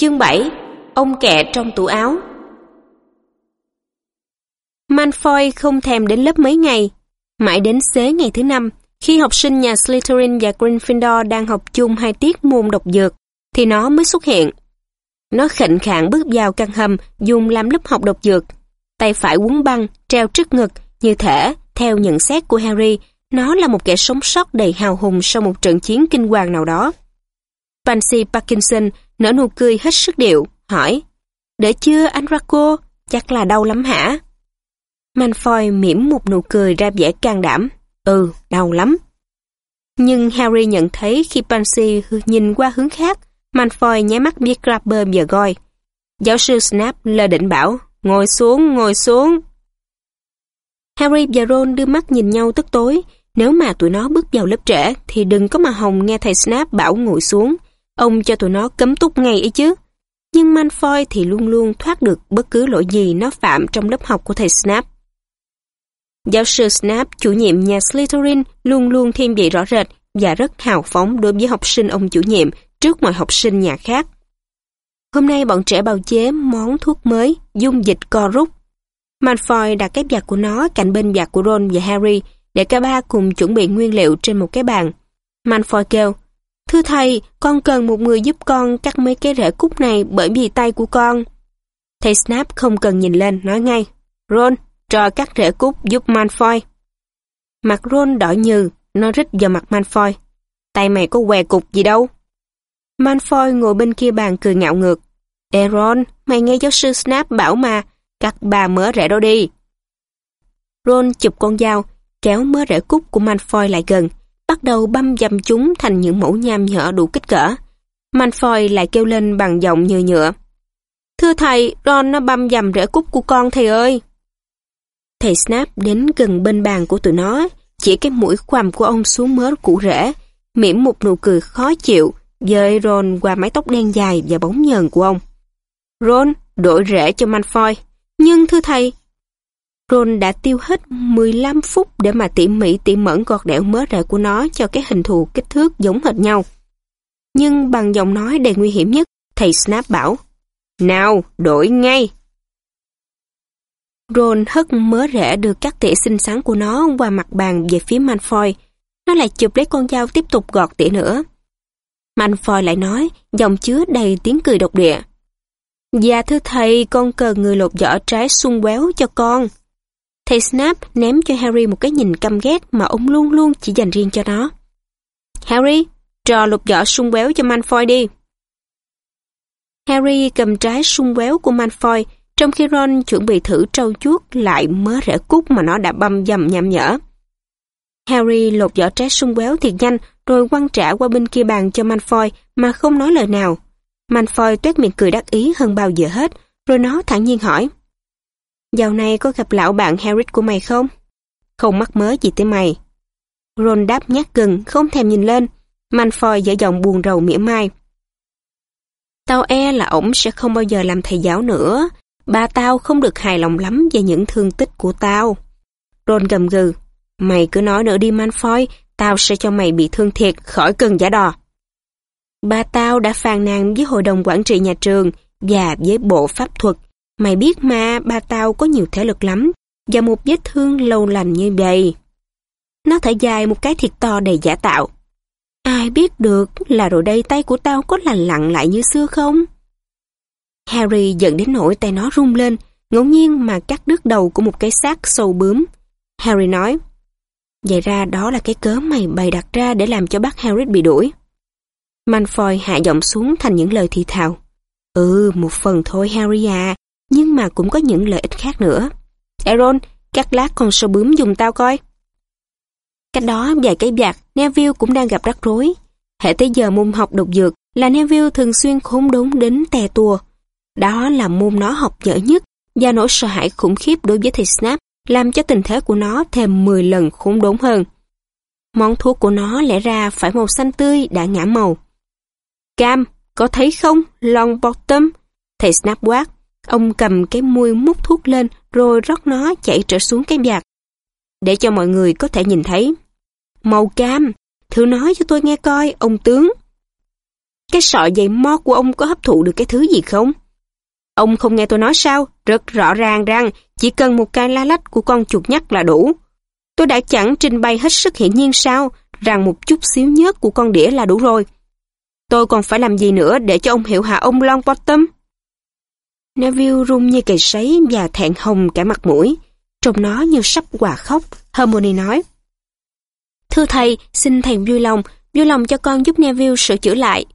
Chương 7 Ông kẹ trong tủ áo Malfoy không thèm đến lớp mấy ngày. Mãi đến xế ngày thứ năm, khi học sinh nhà Slytherin và Gryffindor đang học chung hai tiết môn độc dược, thì nó mới xuất hiện. Nó khệnh khạng bước vào căn hầm dùng làm lớp học độc dược. Tay phải quấn băng, treo trước ngực, như thể, theo nhận xét của Harry, nó là một kẻ sống sót đầy hào hùng sau một trận chiến kinh hoàng nào đó. Pansy Parkinson nở nụ cười hết sức điệu, hỏi, để chưa anh Draco, chắc là đau lắm hả? Malfoy mỉm một nụ cười ra vẻ can đảm. Ừ, đau lắm. Nhưng Harry nhận thấy khi Pansy nhìn qua hướng khác, Malfoy nháy mắt biết Grabber và Goy. Giáo sư Snap lơ định bảo, ngồi xuống, ngồi xuống. Harry và Ron đưa mắt nhìn nhau tức tối. Nếu mà tụi nó bước vào lớp trẻ, thì đừng có mà hồng nghe thầy Snap bảo ngồi xuống. Ông cho tụi nó cấm túc ngay ấy chứ. Nhưng Malfoy thì luôn luôn thoát được bất cứ lỗi gì nó phạm trong lớp học của thầy Snap. Giáo sư Snap, chủ nhiệm nhà Slytherin, luôn luôn thêm vị rõ rệt và rất hào phóng đối với học sinh ông chủ nhiệm trước mọi học sinh nhà khác. Hôm nay bọn trẻ bào chế món thuốc mới, dung dịch co rút. Malfoy đặt cái vạt của nó cạnh bên vạt của Ron và Harry để cả ba cùng chuẩn bị nguyên liệu trên một cái bàn. Malfoy kêu, Thưa thầy, con cần một người giúp con cắt mấy cái rễ cúc này bởi vì tay của con. Thầy Snap không cần nhìn lên, nói ngay, Ron, trò cắt rễ cúc giúp Malfoy. Mặt Ron đỏ như, nó rít vào mặt Malfoy. Tay mày có què cục gì đâu. Malfoy ngồi bên kia bàn cười ngạo ngược. Ê Ron, mày nghe giáo sư Snap bảo mà, cắt bà mớ rễ đó đi. Ron chụp con dao, kéo mớ rễ cúc của Malfoy lại gần, bắt đầu băm dầm chúng thành những mẫu nham nhở đủ kích cỡ. Malfoy lại kêu lên bằng giọng như nhựa. Thưa thầy, Ron nó băm dầm rễ cúc của con thầy ơi. Thầy Snap đến gần bên bàn của tụi nó, chỉ cái mũi khoằm của ông xuống mớ củ rễ, mỉm một nụ cười khó chịu, dời Ron qua mái tóc đen dài và bóng nhờn của ông. Ron, đổi rễ cho Malfoy. Nhưng thưa thầy, Ron đã tiêu hết 15 phút để mà tỉ mỉ tỉ mẩn gọt đẽo mớ rễ của nó cho cái hình thù kích thước giống hệt nhau. Nhưng bằng giọng nói đầy nguy hiểm nhất, thầy Snap bảo, Nào, đổi ngay! Ron hất mớ rễ được cắt tỉa xinh xắn của nó qua mặt bàn về phía Malfoy. Nó lại chụp lấy con dao tiếp tục gọt tỉa nữa. Malfoy lại nói, giọng chứa đầy tiếng cười độc địa. Dạ thưa thầy, con cần người lột vỏ trái sung quéo cho con. Thầy Snap ném cho Harry một cái nhìn căm ghét mà ông luôn luôn chỉ dành riêng cho nó. Harry, trò lột vỏ sung béo cho Malfoy đi. Harry cầm trái sung béo của Malfoy, trong khi Ron chuẩn bị thử trâu chuốt lại mớ rễ cúc mà nó đã băm dầm nhằm nhở. Harry lột vỏ trái sung béo thiệt nhanh rồi quăng trả qua bên kia bàn cho Malfoy mà không nói lời nào. Malfoy tuét miệng cười đắc ý hơn bao giờ hết, rồi nó thẳng nhiên hỏi. Dạo này có gặp lão bạn Harris của mày không? Không mắc mớ gì tới mày. Ron đáp nhát gừng, không thèm nhìn lên. Manfoy dở giọng buồn rầu mỉa mai. Tao e là ổng sẽ không bao giờ làm thầy giáo nữa. Ba tao không được hài lòng lắm về những thương tích của tao. Ron gầm gừ. Mày cứ nói nữa đi Manfoy, tao sẽ cho mày bị thương thiệt, khỏi cần giả đò. Ba tao đã phàn nàn với hội đồng quản trị nhà trường và với bộ pháp thuật. Mày biết mà, ba tao có nhiều thể lực lắm, và một vết thương lâu lành như vậy. Nó thở dài một cái thiệt to đầy giả tạo. Ai biết được là rồi đây tay của tao có lành lặn lại như xưa không? Harry giận đến nỗi tay nó rung lên, ngẫu nhiên mà cắt đứt đầu của một cái xác sâu bướm. Harry nói, Vậy ra đó là cái cớ mày bày đặt ra để làm cho bác Harry bị đuổi. Malfoy hạ giọng xuống thành những lời thì thào. Ừ, một phần thôi Harry à, nhưng mà cũng có những lợi ích khác nữa. Aaron, cắt lát con sâu bướm dùng tao coi. Cách đó vài cái vạt, Neville cũng đang gặp rắc rối. Hệ tới giờ môn học độc dược là Neville thường xuyên khốn đốn đến tè tua. Đó là môn nó học dở nhất và nỗi sợ hãi khủng khiếp đối với thầy Snap làm cho tình thế của nó thêm 10 lần khốn đốn hơn. Món thuốc của nó lẽ ra phải màu xanh tươi đã ngã màu. Cam, có thấy không, Long Bottom? Thầy Snap quát. Ông cầm cái muôi múc thuốc lên rồi rót nó chảy trở xuống cái vạt. Để cho mọi người có thể nhìn thấy. Màu cam, thử nói cho tôi nghe coi, ông tướng. cái sọ dày mo của ông có hấp thụ được cái thứ gì không? Ông không nghe tôi nói sao? Rất rõ ràng rằng chỉ cần một cái la lách của con chuột nhắt là đủ. Tôi đã chẳng trình bày hết sức hiển nhiên sao, rằng một chút xíu nhớt của con đĩa là đủ rồi. Tôi còn phải làm gì nữa để cho ông hiểu hạ ông Long Bottom? Neville run như cầy sấy và thẹn hồng cả mặt mũi. Trông nó như sắp quà khóc, Hermione nói. Thưa thầy, xin thầy vui lòng, vui lòng cho con giúp Neville sửa chữa lại.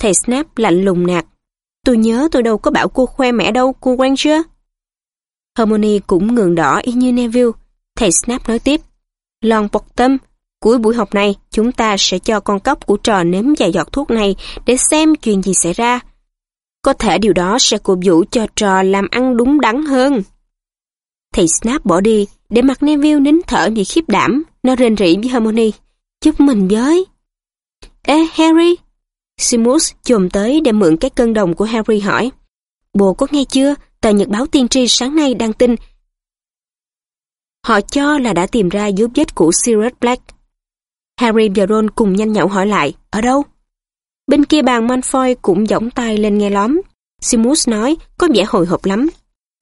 Thầy Snap lạnh lùng nạt. Tôi nhớ tôi đâu có bảo cô khoe mẹ đâu, cô Granger. Hermione cũng ngượng đỏ y như Neville. Thầy Snap nói tiếp. Lon Bottom, cuối buổi học này, chúng ta sẽ cho con cóc của trò nếm vài giọt thuốc này để xem chuyện gì xảy ra. Có thể điều đó sẽ cổ vũ cho trò làm ăn đúng đắn hơn. Thầy Snap bỏ đi, để mặt Neville nín thở vì khiếp đảm. Nó rên rỉ với Harmony. Giúp mình với. Ê, Harry! Simus chồm tới để mượn cái cân đồng của Harry hỏi. Bồ có nghe chưa? Tờ Nhật báo tiên tri sáng nay đăng tin. Họ cho là đã tìm ra dấu vết của Sirius Black. Harry và Ron cùng nhanh nhậu hỏi lại. Ở đâu? Bên kia bàn Malfoy cũng giỏng tay lên nghe lóm. Simus nói có vẻ hồi hộp lắm.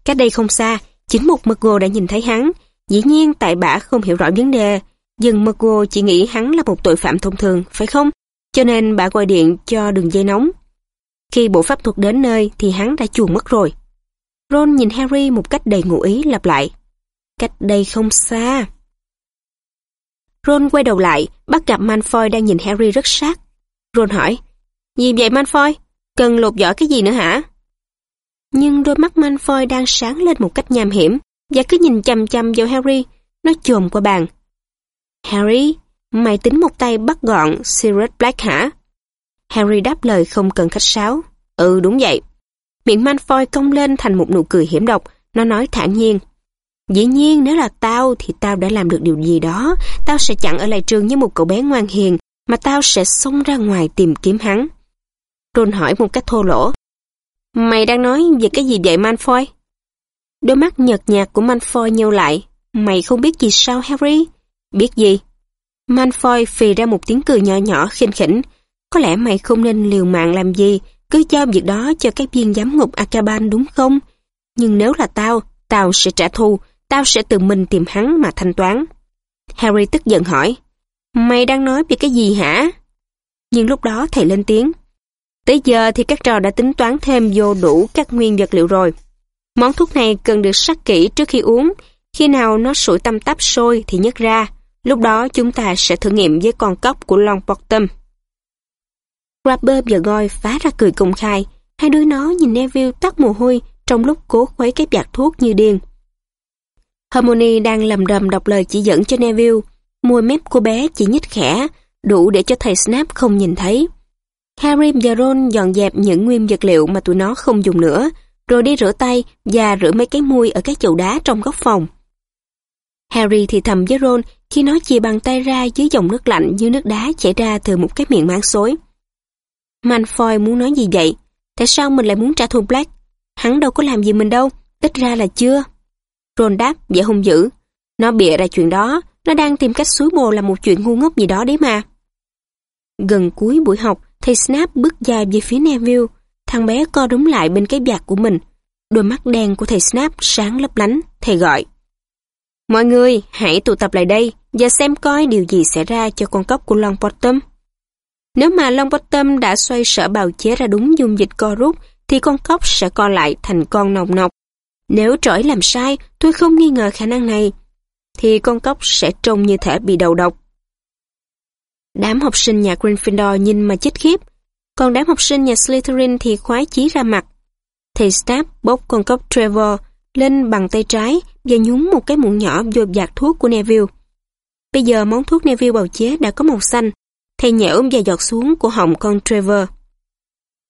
Cách đây không xa, chính một McGo đã nhìn thấy hắn. Dĩ nhiên tại bả không hiểu rõ vấn đề. Dừng McGo chỉ nghĩ hắn là một tội phạm thông thường, phải không? Cho nên bà gọi điện cho đường dây nóng. Khi bộ pháp thuật đến nơi thì hắn đã chuồn mất rồi. Ron nhìn Harry một cách đầy ngụ ý lặp lại. Cách đây không xa. Ron quay đầu lại, bắt gặp Malfoy đang nhìn Harry rất sát. Ron hỏi, gì vậy Malfoy? Cần lột giỏ cái gì nữa hả? Nhưng đôi mắt Malfoy đang sáng lên một cách nham hiểm và cứ nhìn chăm chăm vào Harry, nó chồm qua bàn. Harry, mày tính một tay bắt gọn Sirius Black hả? Harry đáp lời không cần khách sáo. Ừ đúng vậy. Miệng Malfoy cong lên thành một nụ cười hiểm độc, nó nói thản nhiên. Dĩ nhiên nếu là tao thì tao đã làm được điều gì đó, tao sẽ chặn ở lại trường như một cậu bé ngoan hiền, mà tao sẽ xông ra ngoài tìm kiếm hắn. Ron hỏi một cách thô lỗ. Mày đang nói về cái gì vậy Malfoy? Đôi mắt nhợt nhạt của Malfoy nheo lại. Mày không biết gì sao Harry? Biết gì? Malfoy phì ra một tiếng cười nhỏ nhỏ khinh khỉnh. Có lẽ mày không nên liều mạng làm gì, cứ cho việc đó cho các viên giám ngục Akaban đúng không? Nhưng nếu là tao, tao sẽ trả thù, tao sẽ tự mình tìm hắn mà thanh toán. Harry tức giận hỏi, mày đang nói về cái gì hả? Nhưng lúc đó thầy lên tiếng, tới giờ thì các trò đã tính toán thêm vô đủ các nguyên vật liệu rồi. Món thuốc này cần được sắc kỹ trước khi uống, khi nào nó sủi tâm tắp sôi thì nhấc ra, lúc đó chúng ta sẽ thử nghiệm với con cóc của Long Bottom. Grabber và Goy phá ra cười công khai, hai đứa nó nhìn Neville tắt mồ hôi trong lúc cố khuấy cái vạt thuốc như điên. Harmony đang lầm đầm đọc lời chỉ dẫn cho Neville, môi mép cô bé chỉ nhích khẽ, đủ để cho thầy Snap không nhìn thấy. Harry và Ron dọn dẹp những nguyên vật liệu mà tụi nó không dùng nữa, rồi đi rửa tay và rửa mấy cái mui ở cái chậu đá trong góc phòng. Harry thì thầm với Ron khi nó chìa bàn tay ra dưới dòng nước lạnh như nước đá chảy ra từ một cái miệng máng xối. Malfoy muốn nói gì vậy? Tại sao mình lại muốn trả thù Black? Hắn đâu có làm gì mình đâu, ít ra là chưa. Ron đáp, vẻ hung dữ. Nó bịa ra chuyện đó, nó đang tìm cách suối bồ làm một chuyện ngu ngốc gì đó đấy mà. Gần cuối buổi học, thầy Snap bước dài về phía Neville. Thằng bé co đúng lại bên cái vạt của mình. Đôi mắt đen của thầy Snap sáng lấp lánh, thầy gọi. Mọi người, hãy tụ tập lại đây và xem coi điều gì xảy ra cho con cóc của Long Bottom. Nếu mà Long Bottom đã xoay sở bào chế ra đúng dung dịch co rút, thì con cóc sẽ co lại thành con nồng nọc. Nếu trỗi làm sai, tôi không nghi ngờ khả năng này, thì con cóc sẽ trông như thể bị đầu độc. Đám học sinh nhà Gryffindor nhìn mà chết khiếp, còn đám học sinh nhà Slytherin thì khoái chí ra mặt. Thầy Snape bốc con cốc Trevor lên bằng tay trái và nhúng một cái muỗng nhỏ vô giạc thuốc của Neville. Bây giờ món thuốc Neville bào chế đã có màu xanh, thầy nhẽo và giọt xuống của họng con Trevor.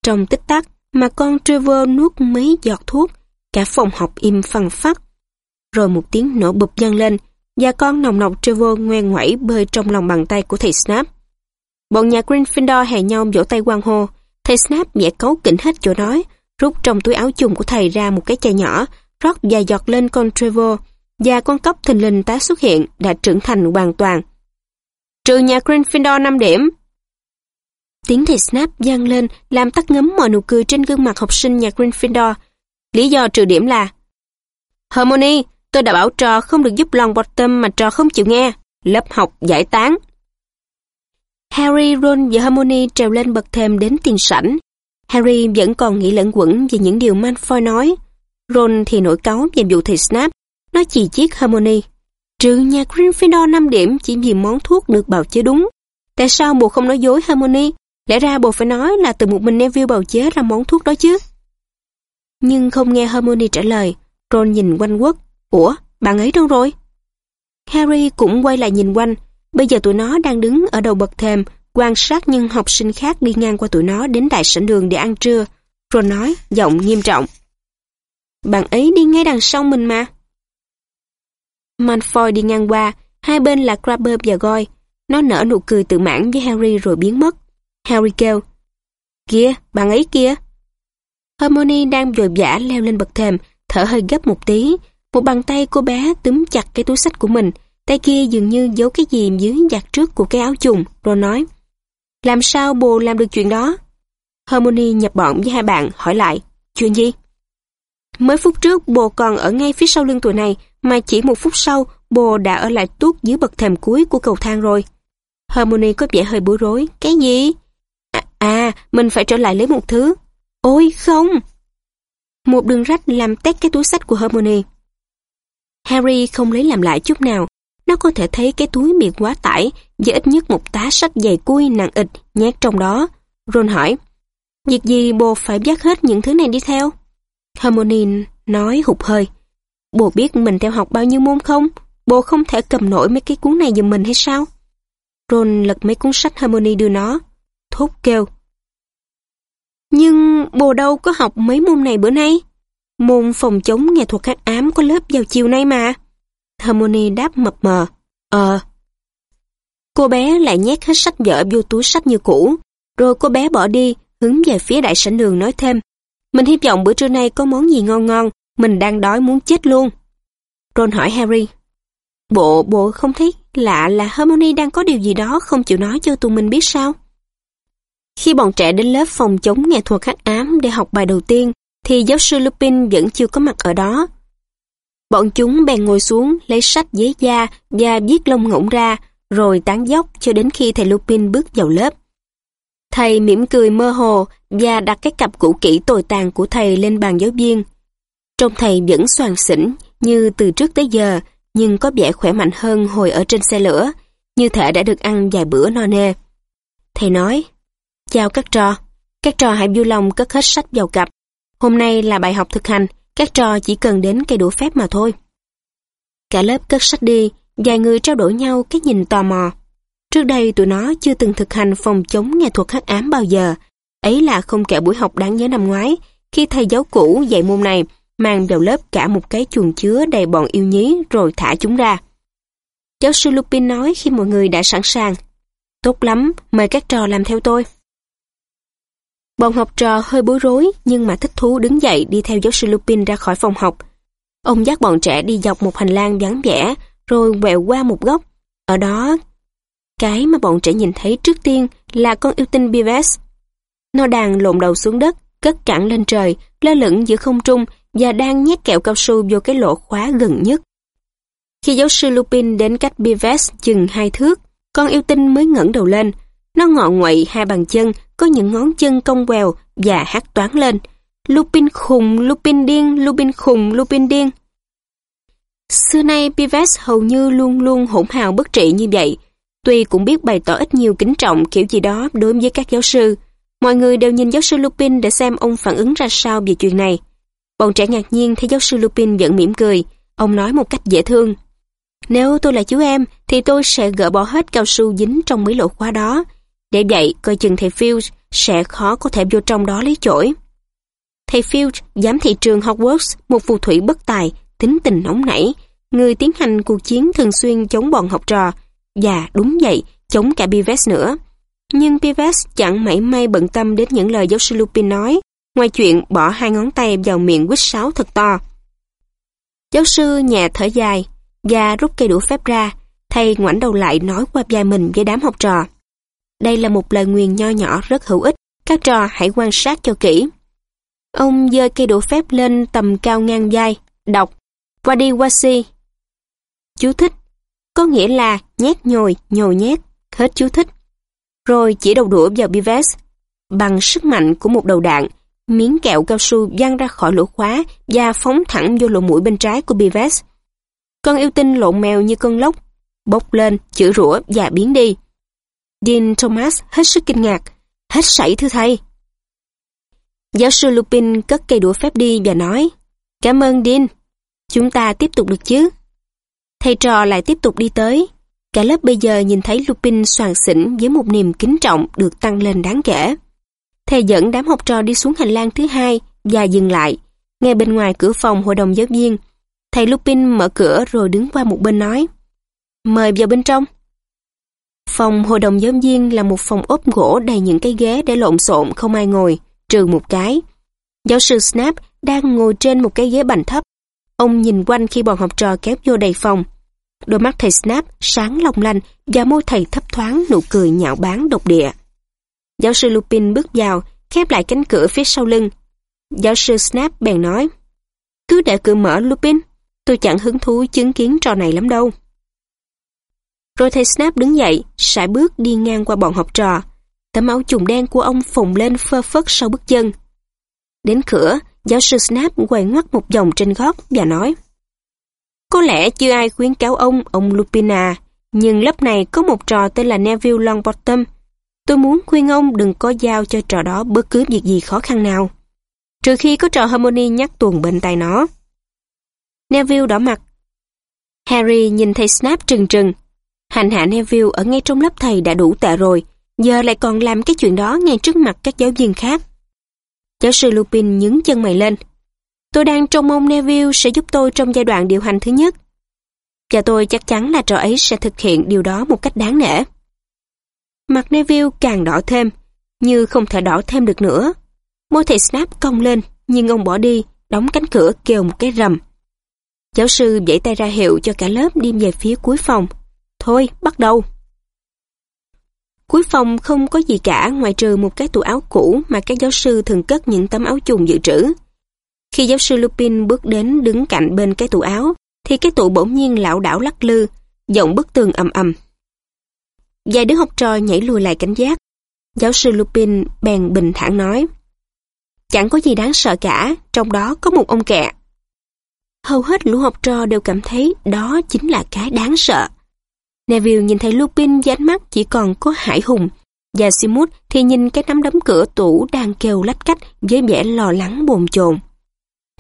Trong tích tắc mà con Trevor nuốt mấy giọt thuốc, cả phòng học im phăng phắc. Rồi một tiếng nổ bụp vang lên và con nồng nọc Trevor ngoe ngoẩy bơi trong lòng bàn tay của thầy Snap. Bọn nhà Gryffindor hè nhau vỗ tay quang hô. Thầy Snap nhẹ cấu kỉnh hết chỗ nói, rút trong túi áo chùng của thầy ra một cái chai nhỏ, rót vài giọt lên con Trevor, và con cóc thình lình tái xuất hiện đã trưởng thành hoàn toàn. Trừ nhà Gryffindor 5 điểm. Tiếng thầy Snap vang lên, làm tắt ngấm mọi nụ cười trên gương mặt học sinh nhà Gryffindor. Lý do trừ điểm là Harmony, tôi đã bảo trò không được giúp Longbottom mà trò không chịu nghe. Lớp học giải tán. Harry, Ron và Hermione trèo lên bậc thềm đến tiền sảnh. Harry vẫn còn nghĩ lẫn quẩn về những điều Malfoy nói. Ron thì nổi cáu về vụ thầy Snap. Nó chỉ chiếc Hermione. Trừ nhà Gryffindor 5 điểm chỉ vì món thuốc được bào chế đúng. Tại sao bộ không nói dối Hermione? Lẽ ra bộ phải nói là từ một mình Neville bào chế ra món thuốc đó chứ. Nhưng không nghe Hermione trả lời, Ron nhìn quanh quất. Ủa, bạn ấy đâu rồi? Harry cũng quay lại nhìn quanh. Bây giờ tụi nó đang đứng ở đầu bậc thềm, quan sát những học sinh khác đi ngang qua tụi nó đến đại sảnh đường để ăn trưa. Ron nói, giọng nghiêm trọng. Bạn ấy đi ngay đằng sau mình mà. Malfoy đi ngang qua, hai bên là Crabbe và Goy. Nó nở nụ cười tự mãn với Harry rồi biến mất. Harry kêu, Kìa, bạn ấy kia. Hermione đang vội vã leo lên bậc thềm, thở hơi gấp một tí. Một bàn tay cô bé túm chặt cái túi sách của mình, tay kia dường như giấu cái gì dưới giặt trước của cái áo trùng, rồi nói, Làm sao bồ làm được chuyện đó? Hermione nhập bọn với hai bạn hỏi lại, chuyện gì? Mới phút trước bồ còn ở ngay phía sau lưng tụi này, mà chỉ một phút sau bồ đã ở lại tuốt dưới bậc thềm cuối của cầu thang rồi. Hermione có vẻ hơi bối rối. Cái gì? À, à, mình phải trở lại lấy một thứ. Ôi không! Một đường rách làm tét cái túi sách của Hermione. Harry không lấy làm lại chút nào. Nó có thể thấy cái túi bị quá tải với ít nhất một tá sách dày cui nặng ịch nhét trong đó. Ron hỏi, việc gì bồ phải vác hết những thứ này đi theo? Hermione nói hụt hơi. Bồ biết mình theo học bao nhiêu môn không? Bồ không thể cầm nổi mấy cái cuốn này giùm mình hay sao? Ron lật mấy cuốn sách Hermione đưa nó. Thốt kêu. Nhưng bồ đâu có học mấy môn này bữa nay. Môn phòng chống nghệ thuật khắc ám có lớp vào chiều nay mà. Hermione đáp mập mờ. Ờ. Cô bé lại nhét hết sách vở vô túi sách như cũ. Rồi cô bé bỏ đi, hướng về phía đại sảnh đường nói thêm. Mình hy vọng bữa trưa nay có món gì ngon ngon, mình đang đói muốn chết luôn. Ron hỏi Harry. Bộ, bộ không thấy lạ là Hermione đang có điều gì đó không chịu nói cho tụi mình biết sao? Khi bọn trẻ đến lớp phòng chống nghệ thuật hắc ám để học bài đầu tiên, thì giáo sư Lupin vẫn chưa có mặt ở đó. Bọn chúng bèn ngồi xuống, lấy sách giấy da và viết lông ngỗng ra, rồi tán dốc cho đến khi thầy Lupin bước vào lớp. Thầy mỉm cười mơ hồ và đặt cái cặp cũ kỹ tồi tàn của thầy lên bàn giáo viên. Trông thầy vẫn soàn xỉn như từ trước tới giờ, nhưng có vẻ khỏe mạnh hơn hồi ở trên xe lửa, như thể đã được ăn vài bữa no nê. Thầy nói, chào các trò, các trò hãy vui lòng cất hết sách vào cặp. Hôm nay là bài học thực hành, các trò chỉ cần đến cây đũa phép mà thôi. Cả lớp cất sách đi, vài người trao đổi nhau cái nhìn tò mò. Trước đây tụi nó chưa từng thực hành phòng chống nghệ thuật hắc ám bao giờ. Ấy là không kể buổi học đáng nhớ năm ngoái, khi thầy giáo cũ dạy môn này mang vào lớp cả một cái chuồng chứa đầy bọn yêu nhí rồi thả chúng ra. Giáo sư Lupin nói khi mọi người đã sẵn sàng. Tốt lắm, mời các trò làm theo tôi. Bọn học trò hơi bối rối nhưng mà thích thú đứng dậy đi theo giáo sư Lupin ra khỏi phòng học. Ông dắt bọn trẻ đi dọc một hành lang vắng vẻ rồi quẹo qua một góc. Ở đó, cái mà bọn trẻ nhìn thấy trước tiên là con yêu tinh Beavis. Nó đang lộn đầu xuống đất, cất cẳng lên trời, lơ lửng giữa không trung và đang nhét kẹo cao su vô cái lỗ khóa gần nhất. Khi giáo sư Lupin đến cách Beavis chừng hai thước, con yêu tinh mới ngẩng đầu lên. Nó ngọ nguậy hai bàn chân, có những ngón chân cong quèo và hát toán lên. Lupin khùng, Lupin điên, Lupin khùng, Lupin điên. Xưa nay Pives hầu như luôn luôn hỗn hào bất trị như vậy. Tuy cũng biết bày tỏ ít nhiều kính trọng kiểu gì đó đối với các giáo sư. Mọi người đều nhìn giáo sư Lupin để xem ông phản ứng ra sao về chuyện này. Bọn trẻ ngạc nhiên thấy giáo sư Lupin vẫn mỉm cười. Ông nói một cách dễ thương. Nếu tôi là chú em, thì tôi sẽ gỡ bỏ hết cao su dính trong mấy lỗ khóa đó. Để vậy, coi chừng thầy Fields sẽ khó có thể vô trong đó lấy chổi. Thầy Fields, giám thị trường Hogwarts, một phù thủy bất tài, tính tình nóng nảy, người tiến hành cuộc chiến thường xuyên chống bọn học trò, và đúng vậy, chống cả Beavis nữa. Nhưng Beavis chẳng mảy may bận tâm đến những lời giáo sư Lupin nói, ngoài chuyện bỏ hai ngón tay vào miệng quýt sáo thật to. Giáo sư nhà thở dài, và rút cây đũa phép ra, thầy ngoảnh đầu lại nói qua vai mình với đám học trò đây là một lời nguyền nho nhỏ rất hữu ích. Các trò hãy quan sát cho kỹ. Ông dơ cây đũa phép lên tầm cao ngang vai, đọc Wadi Wasi. Chú thích. Có nghĩa là nhét nhồi, nhồi nhét. Hết chú thích. Rồi chỉ đầu đũa vào Bives. Bằng sức mạnh của một đầu đạn, miếng kẹo cao su văng ra khỏi lỗ khóa và phóng thẳng vô lỗ mũi bên trái của Bives. Con yêu tinh lộn mèo như cơn lốc, bốc lên, chửi rủa và biến đi. Dean Thomas hết sức kinh ngạc. Hết sảy thưa thầy. Giáo sư Lupin cất cây đũa phép đi và nói Cảm ơn Dean. Chúng ta tiếp tục được chứ? Thầy trò lại tiếp tục đi tới. Cả lớp bây giờ nhìn thấy Lupin soàn xỉn với một niềm kính trọng được tăng lên đáng kể. Thầy dẫn đám học trò đi xuống hành lang thứ hai và dừng lại. Ngay bên ngoài cửa phòng hội đồng giáo viên, thầy Lupin mở cửa rồi đứng qua một bên nói Mời vào bên trong. Phòng hội đồng giáo viên là một phòng ốp gỗ đầy những cái ghế để lộn xộn không ai ngồi, trừ một cái. Giáo sư Snap đang ngồi trên một cái ghế bành thấp. Ông nhìn quanh khi bọn học trò kéo vô đầy phòng. Đôi mắt thầy Snap sáng long lanh và môi thầy thấp thoáng nụ cười nhạo báng độc địa. Giáo sư Lupin bước vào, khép lại cánh cửa phía sau lưng. Giáo sư Snap bèn nói, Cứ để cửa mở Lupin, tôi chẳng hứng thú chứng kiến trò này lắm đâu. Rồi thầy Snap đứng dậy, sải bước đi ngang qua bọn học trò. Tấm áo trùng đen của ông phồng lên phơ phất sau bước chân. Đến cửa, giáo sư Snap quay ngoắt một vòng trên gót và nói Có lẽ chưa ai khuyến cáo ông, ông Lupina, nhưng lớp này có một trò tên là Neville Longbottom. Tôi muốn khuyên ông đừng có giao cho trò đó bất cứ việc gì khó khăn nào. Trừ khi có trò Harmony nhắc tuồng bên tay nó. Neville đỏ mặt. Harry nhìn thấy Snap trừng trừng, Hành hạ Neville ở ngay trong lớp thầy đã đủ tệ rồi, giờ lại còn làm cái chuyện đó ngay trước mặt các giáo viên khác. Giáo sư Lupin nhướng chân mày lên. Tôi đang trông mong Neville sẽ giúp tôi trong giai đoạn điều hành thứ nhất. Và tôi chắc chắn là trò ấy sẽ thực hiện điều đó một cách đáng nể. Mặt Neville càng đỏ thêm, như không thể đỏ thêm được nữa. Môi thầy Snap cong lên, nhưng ông bỏ đi, đóng cánh cửa kêu một cái rầm. Giáo sư vẫy tay ra hiệu cho cả lớp đi về phía cuối phòng. Thôi, bắt đầu. Cuối phòng không có gì cả ngoài trừ một cái tủ áo cũ mà các giáo sư thường cất những tấm áo chùng dự trữ. Khi giáo sư Lupin bước đến đứng cạnh bên cái tủ áo, thì cái tủ bỗng nhiên lảo đảo lắc lư, giọng bức tường ầm ầm. Vài đứa học trò nhảy lùi lại cảnh giác. Giáo sư Lupin bèn bình thản nói, Chẳng có gì đáng sợ cả, trong đó có một ông kẹ. Hầu hết lũ học trò đều cảm thấy đó chính là cái đáng sợ. Neville nhìn thấy Lupin với ánh mắt chỉ còn có hải hùng, và Simut thì nhìn cái nắm đấm cửa tủ đang kêu lách cách với vẻ lo lắng bồn chồn.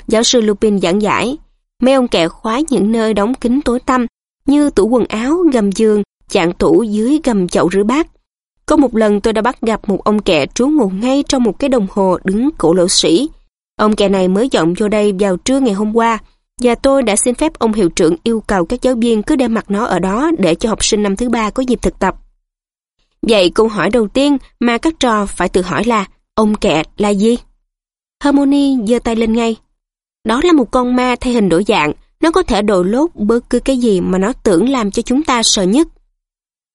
Giáo sư Lupin giảng giải, mấy ông kẹ khóa những nơi đóng kín tối tăm, như tủ quần áo, gầm giường, chạng tủ dưới gầm chậu rửa bát. Có một lần tôi đã bắt gặp một ông kẹ trú ngụ ngay trong một cái đồng hồ đứng cổ lỗ sĩ. Ông kẹ này mới dọn vô đây vào trưa ngày hôm qua, và tôi đã xin phép ông hiệu trưởng yêu cầu các giáo viên cứ đem mặt nó ở đó để cho học sinh năm thứ ba có dịp thực tập. Vậy câu hỏi đầu tiên mà các trò phải tự hỏi là ông kẹ là gì? Harmony giơ tay lên ngay. Đó là một con ma thay hình đổi dạng, nó có thể đội lốt bất cứ cái gì mà nó tưởng làm cho chúng ta sợ nhất.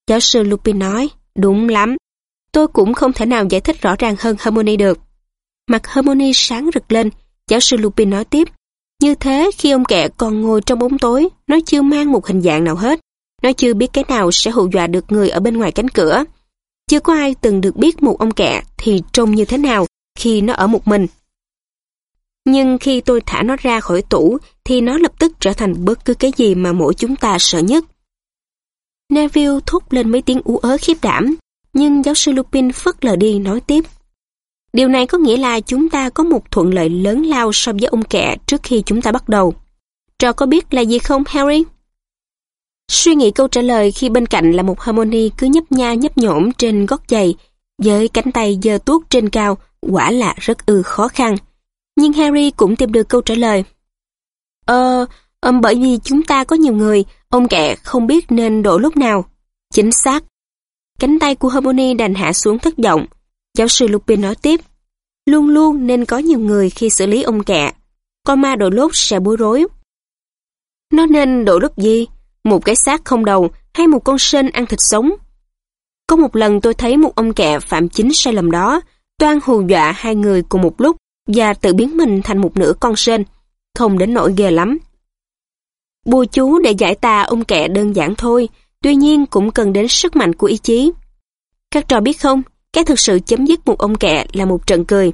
Giáo sư Lupin nói, đúng lắm. Tôi cũng không thể nào giải thích rõ ràng hơn Harmony được. Mặt Harmony sáng rực lên, giáo sư Lupin nói tiếp, như thế khi ông kẹ còn ngồi trong bóng tối, nó chưa mang một hình dạng nào hết. Nó chưa biết cái nào sẽ hù dọa được người ở bên ngoài cánh cửa. Chưa có ai từng được biết một ông kẹ thì trông như thế nào khi nó ở một mình. Nhưng khi tôi thả nó ra khỏi tủ thì nó lập tức trở thành bất cứ cái gì mà mỗi chúng ta sợ nhất. Neville thúc lên mấy tiếng ú ớ khiếp đảm, nhưng giáo sư Lupin phất lờ đi nói tiếp. Điều này có nghĩa là chúng ta có một thuận lợi lớn lao so với ông kẹ trước khi chúng ta bắt đầu. Trò có biết là gì không, Harry? Suy nghĩ câu trả lời khi bên cạnh là một Harmony cứ nhấp nha nhấp nhổm trên gót giày, với cánh tay giơ tuốt trên cao, quả là rất ư khó khăn. Nhưng Harry cũng tìm được câu trả lời. Ờ, um, bởi vì chúng ta có nhiều người, ông kẹ không biết nên đổ lúc nào. Chính xác. Cánh tay của Harmony đành hạ xuống thất vọng, Giáo sư Lupin nói tiếp, luôn luôn nên có nhiều người khi xử lý ông kẹ. Con ma đội lốt sẽ bối rối. Nó nên đội lốt gì? Một cái xác không đầu hay một con sên ăn thịt sống? Có một lần tôi thấy một ông kẹ phạm chính sai lầm đó, toan hù dọa hai người cùng một lúc và tự biến mình thành một nửa con sên. Không đến nỗi ghê lắm. Bùa chú để giải tà ông kẹ đơn giản thôi, tuy nhiên cũng cần đến sức mạnh của ý chí. Các trò biết không, cái thực sự chấm dứt một ông kẹ là một trận cười.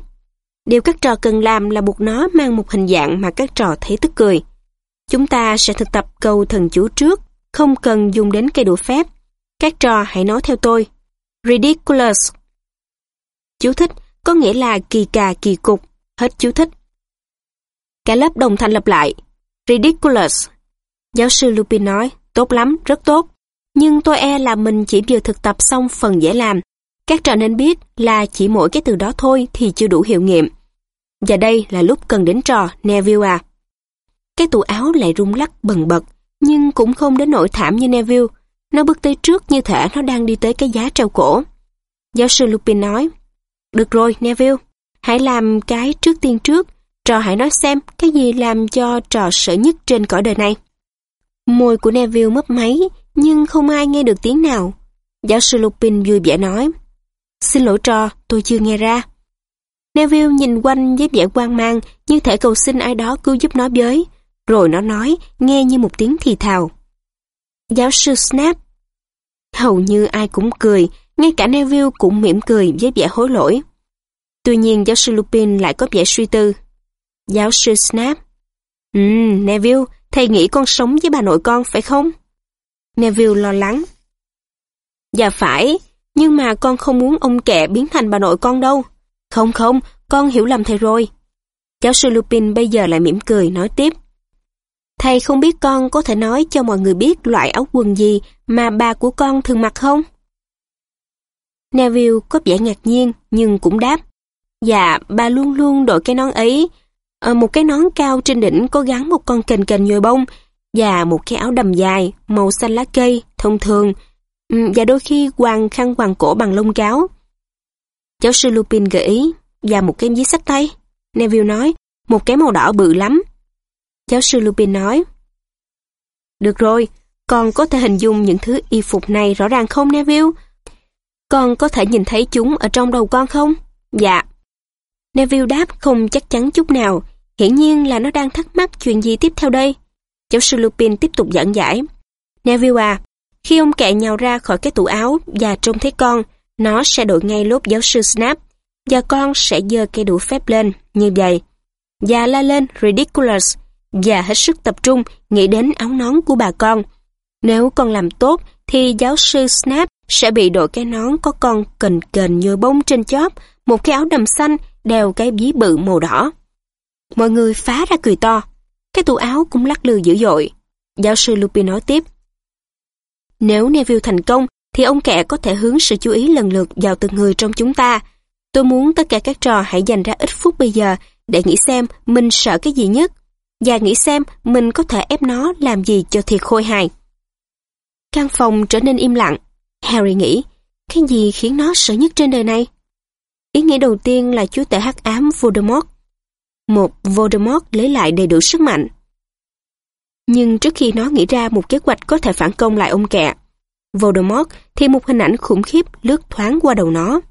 Điều các trò cần làm là buộc nó mang một hình dạng mà các trò thấy tức cười. Chúng ta sẽ thực tập câu thần chú trước, không cần dùng đến cây đũa phép. Các trò hãy nói theo tôi. Ridiculous. Chú thích có nghĩa là kỳ cà kỳ cục. Hết chú thích. Cả lớp đồng thanh lặp lại. Ridiculous. Giáo sư Lupin nói, tốt lắm, rất tốt. Nhưng tôi e là mình chỉ vừa thực tập xong phần dễ làm. Các trò nên biết là chỉ mỗi cái từ đó thôi thì chưa đủ hiệu nghiệm. Và đây là lúc cần đến trò Neville à. Cái tủ áo lại rung lắc bần bật, nhưng cũng không đến nỗi thảm như Neville. Nó bước tới trước như thể nó đang đi tới cái giá treo cổ. Giáo sư Lupin nói, Được rồi, Neville, hãy làm cái trước tiên trước, trò hãy nói xem cái gì làm cho trò sợ nhất trên cõi đời này. Môi của Neville mấp máy, nhưng không ai nghe được tiếng nào. Giáo sư Lupin vui vẻ nói, Xin lỗi trò, tôi chưa nghe ra. Neville nhìn quanh với vẻ quan mang, như thể cầu xin ai đó cứu giúp nó với. Rồi nó nói, nghe như một tiếng thì thào. Giáo sư Snap. Hầu như ai cũng cười, ngay cả Neville cũng mỉm cười với vẻ hối lỗi. Tuy nhiên giáo sư Lupin lại có vẻ suy tư. Giáo sư Snap. Ừm, Neville, thầy nghĩ con sống với bà nội con phải không? Neville lo lắng. Dạ phải, nhưng mà con không muốn ông kẹ biến thành bà nội con đâu. Không không, con hiểu lầm thầy rồi. Giáo sư Lupin bây giờ lại mỉm cười nói tiếp. Thầy không biết con có thể nói cho mọi người biết loại áo quần gì mà bà của con thường mặc không? Neville có vẻ ngạc nhiên nhưng cũng đáp. Dạ, bà luôn luôn đội cái nón ấy. À, một cái nón cao trên đỉnh có gắn một con kềnh kềnh nhồi bông và một cái áo đầm dài màu xanh lá cây thông thường Ừ, và đôi khi quàng khăn quàng cổ bằng lông cáo. Giáo sư Lupin gợi ý, và một cái giấy sách tay. Neville nói, một cái màu đỏ bự lắm. Giáo sư Lupin nói, Được rồi, con có thể hình dung những thứ y phục này rõ ràng không Neville? Con có thể nhìn thấy chúng ở trong đầu con không? Dạ. Neville đáp không chắc chắn chút nào, hiển nhiên là nó đang thắc mắc chuyện gì tiếp theo đây. Giáo sư Lupin tiếp tục giảng giải. Neville à, khi ông kẹ nhào ra khỏi cái tủ áo và trông thấy con, nó sẽ đội ngay lốp giáo sư Snap và con sẽ giơ cây đũa phép lên như vậy. Và la lên ridiculous và hết sức tập trung nghĩ đến áo nón của bà con. Nếu con làm tốt thì giáo sư Snap sẽ bị đội cái nón có con cần kềnh như bông trên chóp, một cái áo đầm xanh đeo cái ví bự màu đỏ. Mọi người phá ra cười to. Cái tủ áo cũng lắc lư dữ dội. Giáo sư Lupin nói tiếp. Nếu Neville thành công, thì ông kẻ có thể hướng sự chú ý lần lượt vào từng người trong chúng ta. Tôi muốn tất cả các trò hãy dành ra ít phút bây giờ để nghĩ xem mình sợ cái gì nhất và nghĩ xem mình có thể ép nó làm gì cho thiệt khôi hài. Căn phòng trở nên im lặng. Harry nghĩ, cái gì khiến nó sợ nhất trên đời này? Ý nghĩ đầu tiên là chúa tể hắc ám Voldemort. Một Voldemort lấy lại đầy đủ sức mạnh. Nhưng trước khi nó nghĩ ra một kế hoạch có thể phản công lại ông kẹ, Voldemort thì một hình ảnh khủng khiếp lướt thoáng qua đầu nó.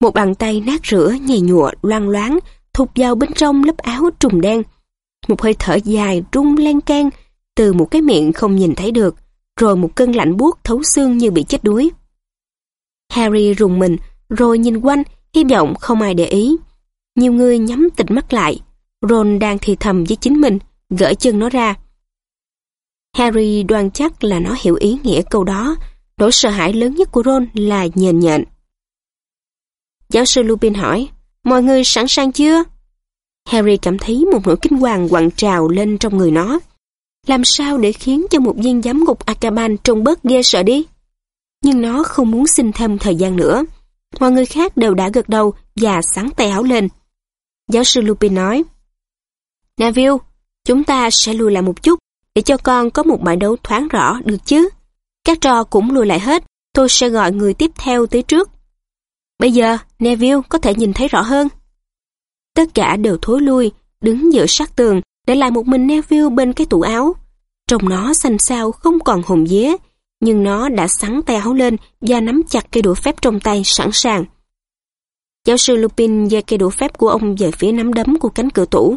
Một bàn tay nát rửa nhầy nhụa loang loáng thụt vào bên trong lớp áo trùng đen. Một hơi thở dài rung len can từ một cái miệng không nhìn thấy được, rồi một cơn lạnh buốt thấu xương như bị chết đuối. Harry rùng mình, rồi nhìn quanh, hy vọng không ai để ý. Nhiều người nhắm tịt mắt lại. Ron đang thì thầm với chính mình, gỡ chân nó ra. Harry đoan chắc là nó hiểu ý nghĩa câu đó. Nỗi sợ hãi lớn nhất của Ron là nhện nhện. Giáo sư Lupin hỏi, mọi người sẵn sàng chưa? Harry cảm thấy một nỗi kinh hoàng quặn trào lên trong người nó. Làm sao để khiến cho một viên giám ngục Akaban trông bớt ghê sợ đi? Nhưng nó không muốn xin thêm thời gian nữa. Mọi người khác đều đã gật đầu và sáng tay áo lên. Giáo sư Lupin nói, Neville, chúng ta sẽ lùi lại một chút để cho con có một bài đấu thoáng rõ được chứ. Các trò cũng lùi lại hết, tôi sẽ gọi người tiếp theo tới trước. Bây giờ, Neville có thể nhìn thấy rõ hơn. Tất cả đều thối lui, đứng giữa sát tường, để lại một mình Neville bên cái tủ áo. Trông nó xanh xao không còn hồn vía, nhưng nó đã sắn tay áo lên và nắm chặt cây đũa phép trong tay sẵn sàng. Giáo sư Lupin giơ cây đũa phép của ông về phía nắm đấm của cánh cửa tủ.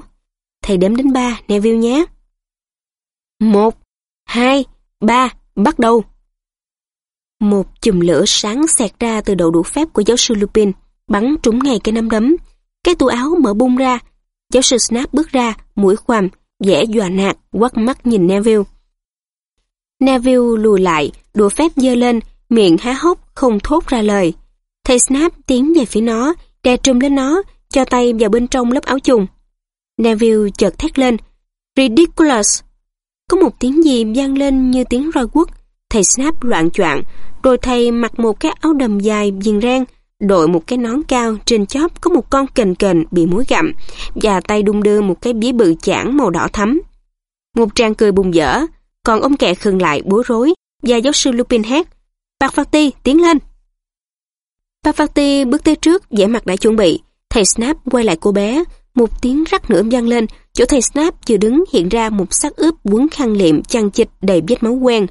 Thầy đếm đến ba, Neville nhé. Một, hai, ba, bắt đầu. Một chùm lửa sáng xẹt ra từ đầu đũa phép của giáo sư Lupin, bắn trúng ngay cái nắm đấm. Cái tủ áo mở bung ra. Giáo sư Snap bước ra, mũi khoằm, vẻ dọa nạt, quắt mắt nhìn Neville. Neville lùi lại, đũa phép dơ lên, miệng há hốc, không thốt ra lời. Thầy Snap tiến về phía nó, đè trùm lên nó, cho tay vào bên trong lớp áo trùng. Neville chợt thét lên. Ridiculous! Có một tiếng gì vang lên như tiếng roi quất. Thầy Snap loạn choạng, rồi thầy mặc một cái áo đầm dài viền ren, đội một cái nón cao, trên chóp có một con kềnh kềnh bị muối gặm, và tay đung đưa một cái bía bự chảng màu đỏ thắm. Một tràng cười bùng dở, còn ông kẹ khừng lại bối rối, và giáo sư Lupin hét, Parvati, tiến lên! Parvati bước tới trước, vẻ mặt đã chuẩn bị. Thầy Snap quay lại cô bé, một tiếng rắc nữa vang lên, chỗ thầy Snap vừa đứng hiện ra một xác ướp quấn khăn liệm chăn chịch đầy vết máu quen.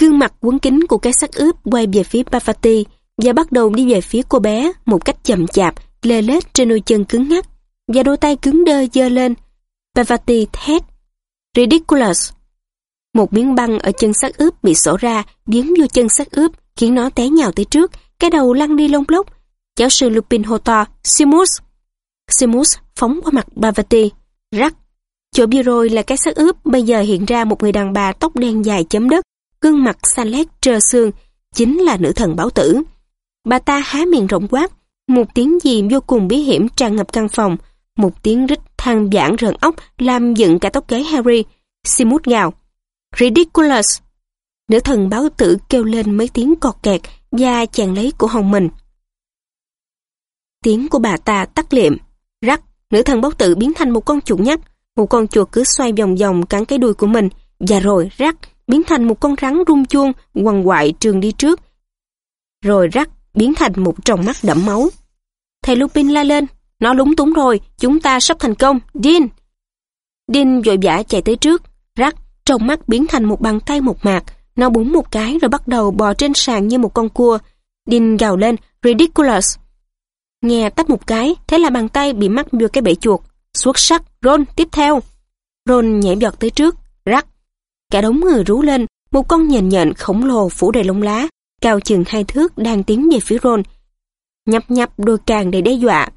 Gương mặt quấn kính của cái xác ướp quay về phía Bafati và bắt đầu đi về phía cô bé một cách chậm chạp, lê lết trên đôi chân cứng ngắc và đôi tay cứng đơ dơ lên. Bafati thét. Ridiculous! Một miếng băng ở chân xác ướp bị sổ ra, biến vô chân xác ướp, khiến nó té nhào tới trước, cái đầu lăn đi lông lốc. Giáo sư Lupin hô to, Simus! Simus phóng qua mặt Bavati, rắc. Chỗ bia rồi là cái xác ướp, bây giờ hiện ra một người đàn bà tóc đen dài chấm đất, gương mặt xanh lét trơ xương, chính là nữ thần báo tử. Bà ta há miệng rộng quát, một tiếng gì vô cùng bí hiểm tràn ngập căn phòng, một tiếng rít than giảng rợn óc làm dựng cả tóc gáy Harry. Simut gào, Ridiculous! Nữ thần báo tử kêu lên mấy tiếng cọt kẹt và chàng lấy của hồng mình. Tiếng của bà ta tắt liệm, rắc, nữ thần bốc tự biến thành một con chuột nhắt, một con chuột cứ xoay vòng vòng cắn cái đuôi của mình, và rồi rắc, biến thành một con rắn rung chuông, quằn quại trường đi trước. Rồi rắc, biến thành một tròng mắt đẫm máu. Thầy Lupin la lên, nó lúng túng rồi, chúng ta sắp thành công, Dean. Dean vội vã chạy tới trước, rắc, trong mắt biến thành một bàn tay một mạc, nó búng một cái rồi bắt đầu bò trên sàn như một con cua. Dean gào lên, ridiculous. Nghe tách một cái, thế là bàn tay bị mắc vô cái bể chuột. Xuất sắc, Ron, tiếp theo. Ron nhảy giọt tới trước, rắc. Cả đống người rú lên, một con nhện nhện khổng lồ phủ đầy lông lá, cao chừng hai thước đang tiến về phía Ron. Nhấp nhấp đôi càng để đe dọa.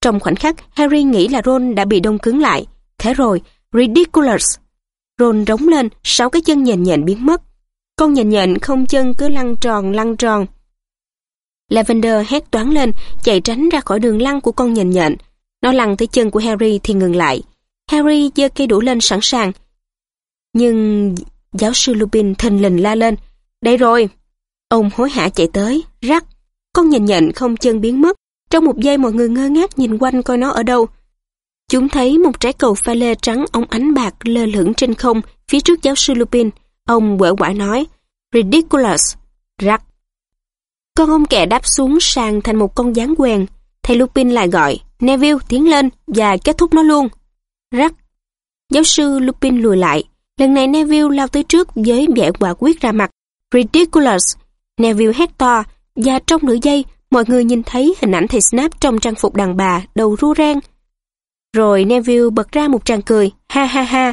Trong khoảnh khắc, Harry nghĩ là Ron đã bị đông cứng lại. Thế rồi, ridiculous. Ron rống lên, sáu cái chân nhện nhện biến mất. Con nhện nhện không chân cứ lăn tròn lăn tròn. Lavender hét toán lên, chạy tránh ra khỏi đường lăn của con nhện nhện. Nó lăn tới chân của Harry thì ngừng lại. Harry giơ cây đũa lên sẵn sàng. Nhưng giáo sư Lupin thình lình la lên. Đây rồi! Ông hối hả chạy tới, rắc. Con nhện nhện không chân biến mất. Trong một giây mọi người ngơ ngác nhìn quanh coi nó ở đâu. Chúng thấy một trái cầu pha lê trắng ống ánh bạc lơ lửng trên không phía trước giáo sư Lupin. Ông quở quải nói, ridiculous, rắc. Con ông kẻ đáp xuống sàn thành một con gián quèn. Thầy Lupin lại gọi, Neville tiến lên và kết thúc nó luôn. Rắc. Giáo sư Lupin lùi lại. Lần này Neville lao tới trước với vẻ quả quyết ra mặt. Ridiculous. Neville hét to và trong nửa giây mọi người nhìn thấy hình ảnh thầy Snap trong trang phục đàn bà đầu ru ren. Rồi Neville bật ra một tràng cười, ha ha ha,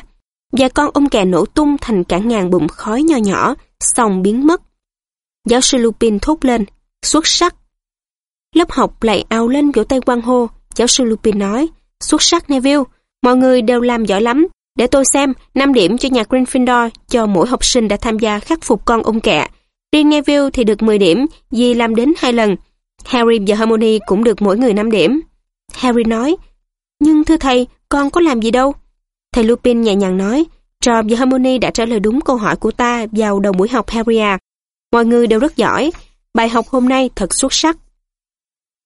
và con ông kè nổ tung thành cả ngàn bụng khói nho nhỏ, xong biến mất. Giáo sư Lupin thốt lên, xuất sắc. Lớp học lại ao lên vỗ tay quang hô, giáo sư Lupin nói, xuất sắc Neville, mọi người đều làm giỏi lắm, để tôi xem 5 điểm cho nhà Gryffindor cho mỗi học sinh đã tham gia khắc phục con ông kẹ. Riêng Neville thì được 10 điểm vì làm đến hai lần. Harry và Hermione cũng được mỗi người 5 điểm. Harry nói, nhưng thưa thầy, con có làm gì đâu. Thầy Lupin nhẹ nhàng nói, Trò và Harmony đã trả lời đúng câu hỏi của ta vào đầu buổi học Harry à. Mọi người đều rất giỏi. Bài học hôm nay thật xuất sắc.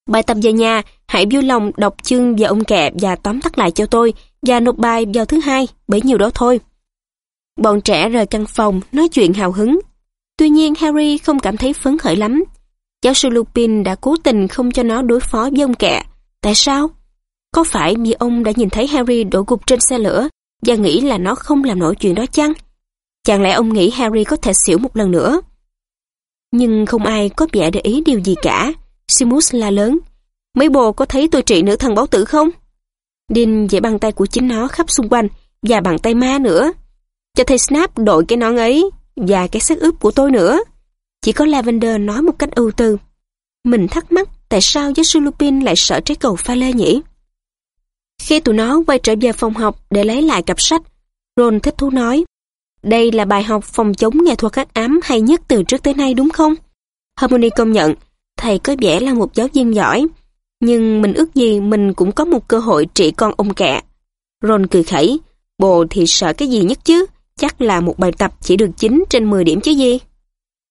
Bài tập về nhà, hãy vui lòng đọc chương về ông kẹ và tóm tắt lại cho tôi và nộp bài vào thứ hai, bấy nhiêu đó thôi. Bọn trẻ rời căn phòng, nói chuyện hào hứng. Tuy nhiên Harry không cảm thấy phấn khởi lắm. Giáo sư Lupin đã cố tình không cho nó đối phó với ông kẹ. Tại sao? Có phải vì ông đã nhìn thấy Harry đổ gục trên xe lửa và nghĩ là nó không làm nổi chuyện đó chăng? Chẳng lẽ ông nghĩ Harry có thể xỉu một lần nữa? Nhưng không ai có vẻ để ý điều gì cả. Simus la lớn. Mấy bồ có thấy tôi trị nữ thần báo tử không? Dean dễ bằng tay của chính nó khắp xung quanh và bằng tay ma nữa. Cho thầy Snap đội cái nón ấy và cái xác ướp của tôi nữa. Chỉ có Lavender nói một cách ưu tư. Mình thắc mắc tại sao giáo sư Lupin lại sợ trái cầu pha lê nhỉ? Khi tụi nó quay trở về phòng học để lấy lại cặp sách, Ron thích thú nói, đây là bài học phòng chống nghệ thuật hắc ám hay nhất từ trước tới nay đúng không? Harmony công nhận, thầy có vẻ là một giáo viên giỏi, nhưng mình ước gì mình cũng có một cơ hội trị con ông kẹ. Ron cười khẩy, bồ thì sợ cái gì nhất chứ, chắc là một bài tập chỉ được 9 trên 10 điểm chứ gì.